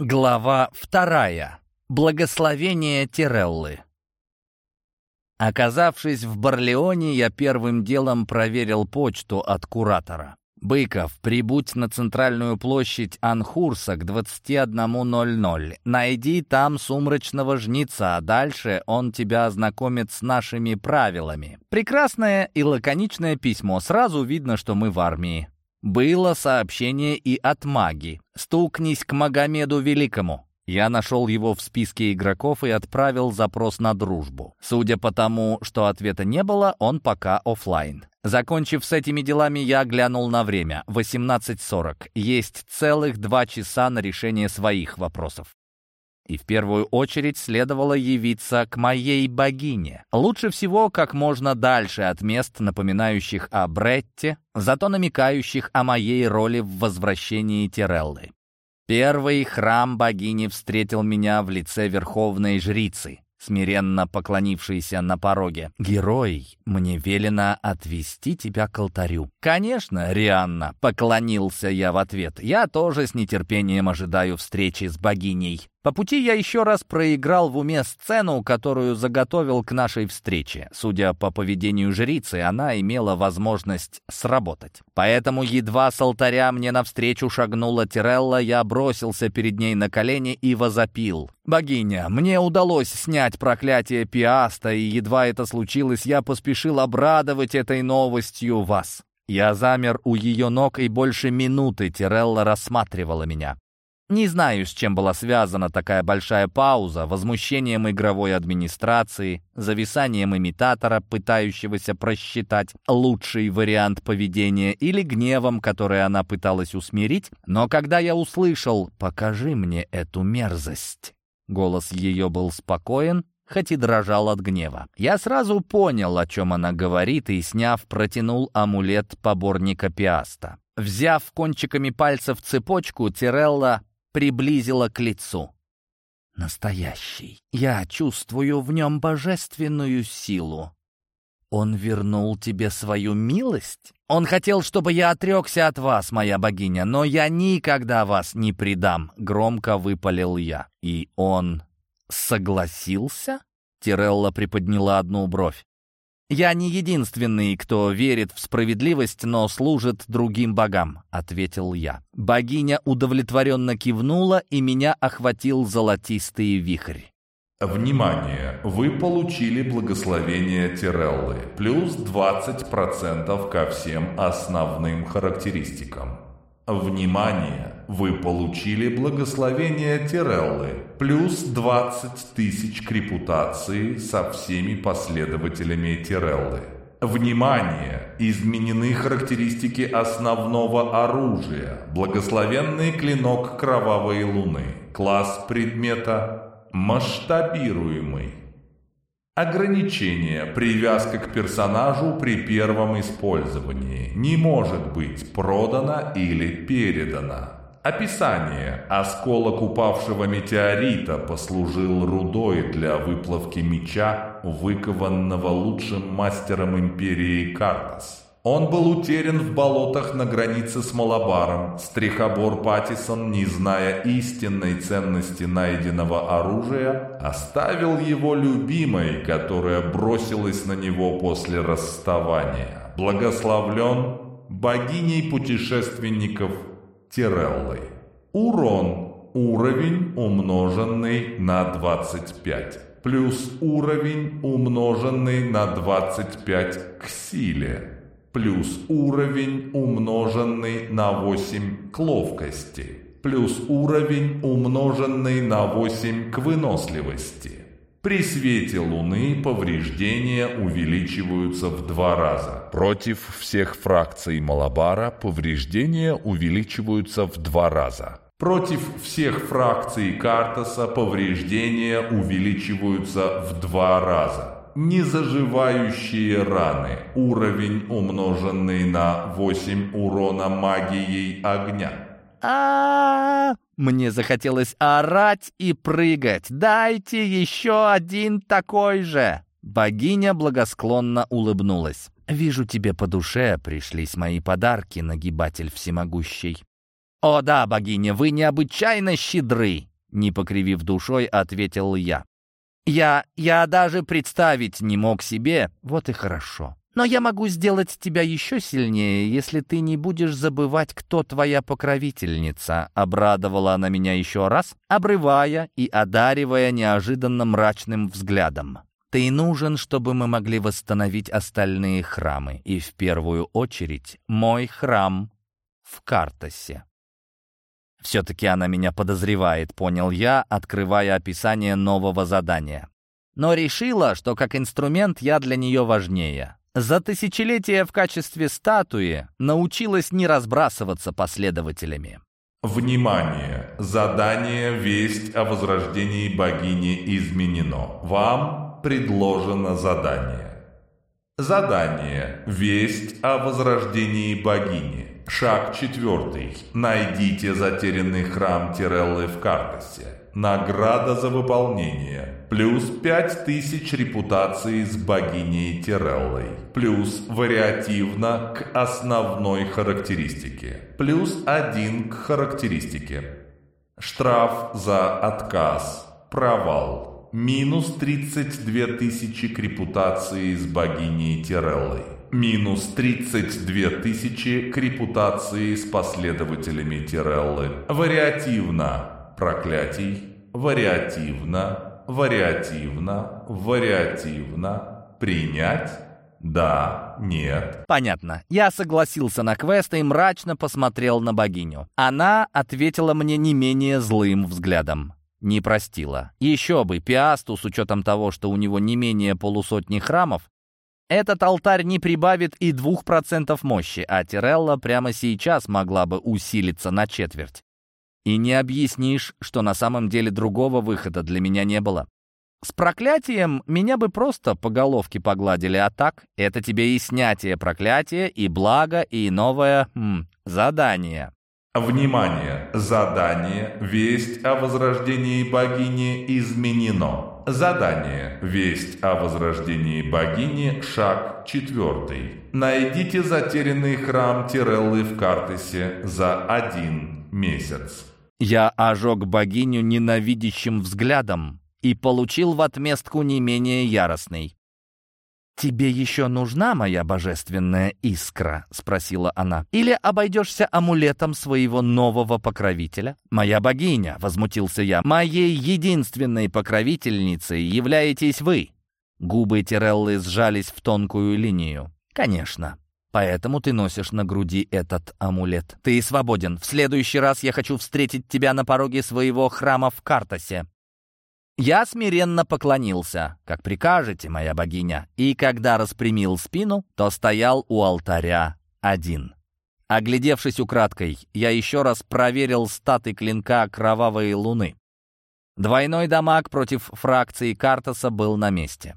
Глава вторая. Благословение Тиреллы. Оказавшись в Барлеоне, я первым делом проверил почту от куратора. «Быков, прибудь на центральную площадь Анхурса к 21.00. Найди там сумрачного жнеца. Дальше он тебя ознакомит с нашими правилами». Прекрасное и лаконичное письмо. Сразу видно, что мы в армии. Было сообщение и от маги. «Стукнись к Магомеду Великому». Я нашел его в списке игроков и отправил запрос на дружбу. Судя по тому, что ответа не было, он пока офлайн. Закончив с этими делами, я глянул на время. 18.40. Есть целых два часа на решение своих вопросов. И в первую очередь следовало явиться к моей богине. Лучше всего как можно дальше от мест, напоминающих о Бретте, зато намекающих о моей роли в возвращении Тиреллы. Первый храм богини встретил меня в лице верховной жрицы смиренно поклонившийся на пороге. «Герой, мне велено отвести тебя к алтарю». «Конечно, Рианна», — поклонился я в ответ. «Я тоже с нетерпением ожидаю встречи с богиней». По пути я еще раз проиграл в уме сцену, которую заготовил к нашей встрече. Судя по поведению жрицы, она имела возможность сработать. Поэтому едва с алтаря мне навстречу шагнула Тирелла, я бросился перед ней на колени и возопил. «Богиня, мне удалось снять проклятие Пиаста, и едва это случилось, я поспешил обрадовать этой новостью вас». Я замер у ее ног, и больше минуты Тирелла рассматривала меня. Не знаю, с чем была связана такая большая пауза, возмущением игровой администрации, зависанием имитатора, пытающегося просчитать лучший вариант поведения, или гневом, который она пыталась усмирить, но когда я услышал «покажи мне эту мерзость», голос ее был спокоен, хоть и дрожал от гнева. Я сразу понял, о чем она говорит, и, сняв, протянул амулет поборника Пиаста. Взяв кончиками пальцев цепочку, Тирелла приблизила к лицу. Настоящий. Я чувствую в нем божественную силу. Он вернул тебе свою милость? Он хотел, чтобы я отрекся от вас, моя богиня, но я никогда вас не предам, громко выпалил я. И он согласился? Тирелла приподняла одну бровь. «Я не единственный, кто верит в справедливость, но служит другим богам», — ответил я. Богиня удовлетворенно кивнула, и меня охватил золотистый вихрь. Внимание! Вы получили благословение Тиреллы, плюс 20% ко всем основным характеристикам. Внимание! Вы получили благословение Тиреллы, плюс 20 тысяч к репутации со всеми последователями Тиреллы. Внимание! Изменены характеристики основного оружия. Благословенный клинок Кровавой Луны. Класс предмета масштабируемый. Ограничение. Привязка к персонажу при первом использовании не может быть продана или передана. Описание. Осколок упавшего метеорита послужил рудой для выплавки меча, выкованного лучшим мастером Империи Картас. Он был утерян в болотах на границе с Малабаром. Стрихобор Паттисон, не зная истинной ценности найденного оружия, оставил его любимой, которая бросилась на него после расставания. Благословлен богиней путешественников Тиреллой. Урон. Уровень, умноженный на 25. Плюс уровень, умноженный на 25 к силе плюс уровень, умноженный на 8 к ловкости, плюс уровень, умноженный на 8 к выносливости. При свете Луны повреждения увеличиваются в два раза. Против всех фракций Малабара повреждения увеличиваются в два раза. Против всех фракций Картаса повреждения увеличиваются в два раза. Незаживающие раны. Уровень, умноженный на 8 урона магией огня. а Мне захотелось орать и прыгать. «Дайте еще один такой же!» Богиня благосклонно улыбнулась. «Вижу, тебе по душе пришлись мои подарки, нагибатель всемогущий». «О да, богиня, вы необычайно щедры!» не покривив душой, ответил я. «Я... я даже представить не мог себе. Вот и хорошо. Но я могу сделать тебя еще сильнее, если ты не будешь забывать, кто твоя покровительница», — обрадовала она меня еще раз, обрывая и одаривая неожиданно мрачным взглядом. «Ты нужен, чтобы мы могли восстановить остальные храмы, и в первую очередь мой храм в Картасе». Все-таки она меня подозревает, понял я, открывая описание нового задания. Но решила, что как инструмент я для нее важнее. За тысячелетия в качестве статуи научилась не разбрасываться последователями. Внимание! Задание «Весть о возрождении богини» изменено. Вам предложено задание. Задание «Весть о возрождении богини». Шаг четвертый. Найдите затерянный храм Тиреллы в Картасе. Награда за выполнение. Плюс 5000 репутации с богиней Тиреллой. Плюс вариативно к основной характеристике. Плюс 1 к характеристике. Штраф за отказ. Провал. Минус 32 тысячи к репутации с богиней Тиреллой. Минус 32 тысячи к репутации с последователями Тиреллы. Вариативно проклятий, вариативно, вариативно, вариативно, принять, да, нет. Понятно. Я согласился на квест и мрачно посмотрел на богиню. Она ответила мне не менее злым взглядом. Не простила. Еще бы, Пиасту, с учетом того, что у него не менее полусотни храмов, этот алтарь не прибавит и двух процентов мощи, а Тирелла прямо сейчас могла бы усилиться на четверть. И не объяснишь, что на самом деле другого выхода для меня не было. С проклятием меня бы просто по головке погладили, а так это тебе и снятие проклятия, и благо, и новое м, задание. Внимание! Задание «Весть о возрождении богини» изменено. Задание «Весть о возрождении богини» шаг четвертый. Найдите затерянный храм Тиреллы в Картесе за один месяц. Я ожег богиню ненавидящим взглядом и получил в отместку не менее яростный. «Тебе еще нужна моя божественная искра?» — спросила она. «Или обойдешься амулетом своего нового покровителя?» «Моя богиня», — возмутился я, — «моей единственной покровительницей являетесь вы». Губы Тиреллы сжались в тонкую линию. «Конечно. Поэтому ты носишь на груди этот амулет. Ты свободен. В следующий раз я хочу встретить тебя на пороге своего храма в Картасе. Я смиренно поклонился, как прикажете, моя богиня, и когда распрямил спину, то стоял у алтаря один. Оглядевшись украдкой, я еще раз проверил статы клинка Кровавой Луны. Двойной дамаг против фракции Картаса был на месте.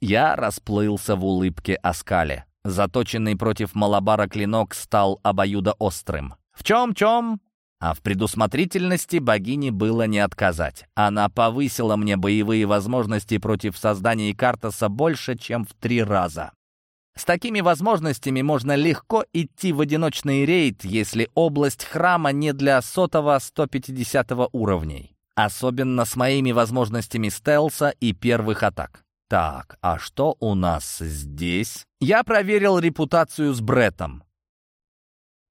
Я расплылся в улыбке Аскале. Заточенный против Малабара клинок стал обоюдоострым. В чем-чем, а в предусмотрительности богини было не отказать. Она повысила мне боевые возможности против создания Картаса больше, чем в три раза. С такими возможностями можно легко идти в одиночный рейд, если область храма не для сотого 150 уровней. Особенно с моими возможностями стелса и первых атак. Так, а что у нас здесь? Я проверил репутацию с Бреттом.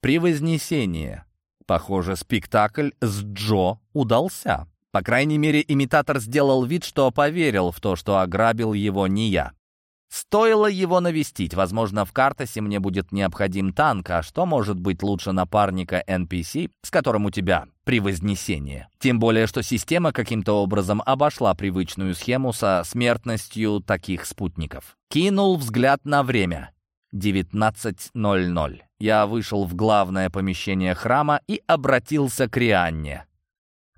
Превознесение. Похоже, спектакль с Джо удался. По крайней мере, имитатор сделал вид, что поверил в то, что ограбил его не я. Стоило его навестить. Возможно, в Картасе мне будет необходим танк, а что может быть лучше напарника NPC, с которым у тебя превознесение? Тем более, что система каким-то образом обошла привычную схему со смертностью таких спутников. Кинул взгляд на время. 19.00. Я вышел в главное помещение храма и обратился к Рианне.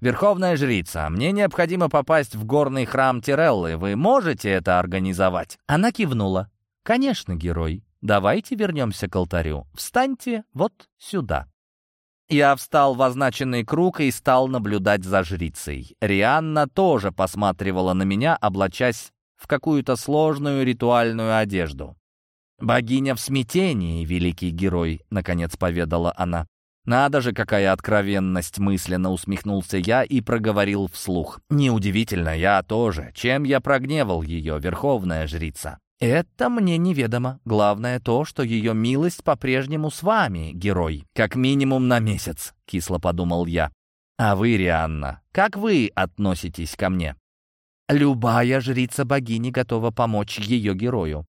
«Верховная жрица, мне необходимо попасть в горный храм Тиреллы. Вы можете это организовать?» Она кивнула. «Конечно, герой. Давайте вернемся к алтарю. Встаньте вот сюда». Я встал в означенный круг и стал наблюдать за жрицей. Рианна тоже посматривала на меня, облачась в какую-то сложную ритуальную одежду. «Богиня в смятении, великий герой», — наконец поведала она. Надо же, какая откровенность, мысленно усмехнулся я и проговорил вслух. Неудивительно, я тоже. Чем я прогневал ее, верховная жрица? «Это мне неведомо. Главное то, что ее милость по-прежнему с вами, герой. Как минимум на месяц», — кисло подумал я. «А вы, Рианна, как вы относитесь ко мне?» «Любая жрица богини готова помочь ее герою.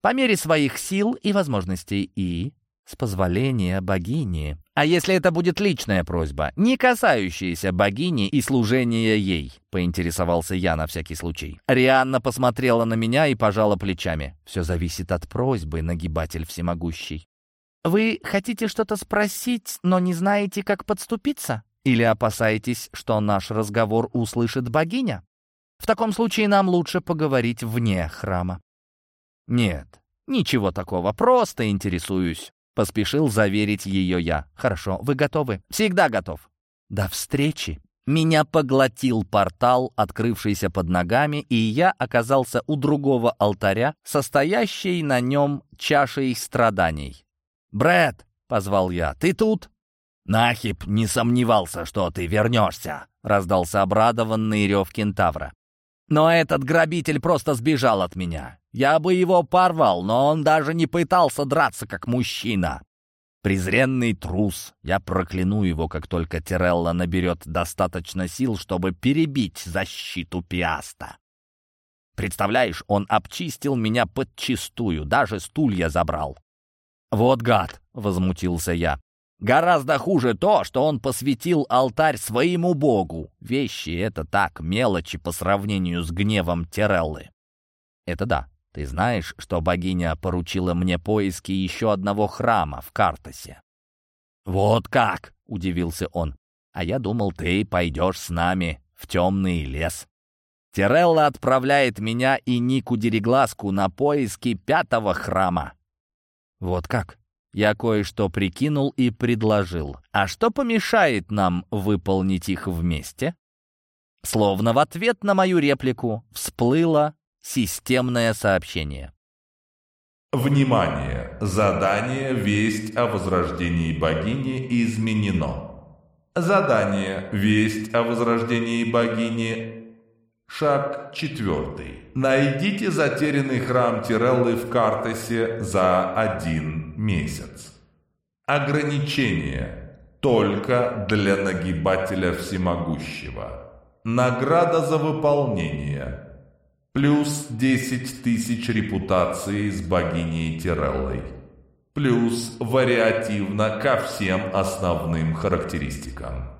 По мере своих сил и возможностей и с позволения богини. А если это будет личная просьба, не касающаяся богини и служения ей, поинтересовался я на всякий случай. Рианна посмотрела на меня и пожала плечами. Все зависит от просьбы, нагибатель всемогущий. Вы хотите что-то спросить, но не знаете, как подступиться? Или опасаетесь, что наш разговор услышит богиня? В таком случае нам лучше поговорить вне храма. Нет, ничего такого, просто интересуюсь. Поспешил заверить ее я. «Хорошо, вы готовы?» «Всегда готов». «До встречи». Меня поглотил портал, открывшийся под ногами, и я оказался у другого алтаря, состоящей на нем чашей страданий. Брэд, позвал я, — «ты тут?» «Нахип не сомневался, что ты вернешься», — раздался обрадованный рев кентавра. «Но этот грабитель просто сбежал от меня. Я бы его порвал, но он даже не пытался драться, как мужчина. Презренный трус. Я прокляну его, как только Тирелла наберет достаточно сил, чтобы перебить защиту Пиаста. Представляешь, он обчистил меня подчистую, даже стулья забрал. «Вот гад!» — возмутился я. «Гораздо хуже то, что он посвятил алтарь своему богу. Вещи — это так, мелочи по сравнению с гневом Тиреллы». «Это да, ты знаешь, что богиня поручила мне поиски еще одного храма в Картасе?» «Вот как!» — удивился он. «А я думал, ты пойдешь с нами в темный лес». Тирелла отправляет меня и Нику Дерегласку на поиски пятого храма. Вот как? Я кое-что прикинул и предложил. А что помешает нам выполнить их вместе? Словно в ответ на мою реплику всплыло Системное сообщение. Внимание! Задание «Весть о возрождении богини» изменено. Задание «Весть о возрождении богини» Шаг четвертый. Найдите затерянный храм Тиреллы в Картесе за один месяц. Ограничение. Только для нагибателя всемогущего. Награда за выполнение. Плюс 10 тысяч репутации с богиней Тиреллой. Плюс вариативно ко всем основным характеристикам.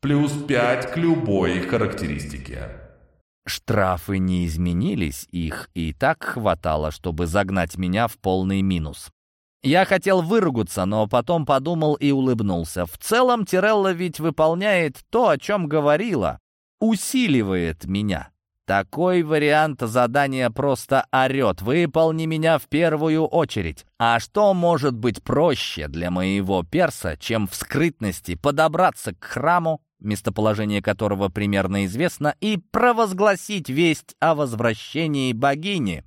Плюс 5 к любой характеристике. Штрафы не изменились, их и так хватало, чтобы загнать меня в полный минус. Я хотел выругаться, но потом подумал и улыбнулся. В целом Тирелла ведь выполняет то, о чем говорила, усиливает меня. Такой вариант задания просто орет. Выполни меня в первую очередь. А что может быть проще для моего перса, чем в скрытности подобраться к храму, местоположение которого примерно известно, и провозгласить весть о возвращении богини?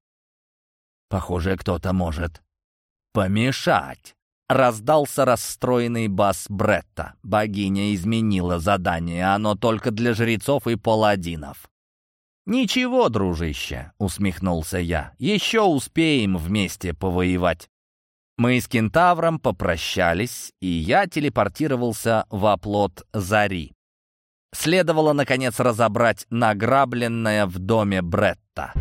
Похоже, кто-то может помешать. Раздался расстроенный бас Бретта. Богиня изменила задание, оно только для жрецов и паладинов. «Ничего, дружище», — усмехнулся я, — «еще успеем вместе повоевать». Мы с кентавром попрощались, и я телепортировался в оплот Зари. Следовало, наконец, разобрать награбленное в доме Бретта.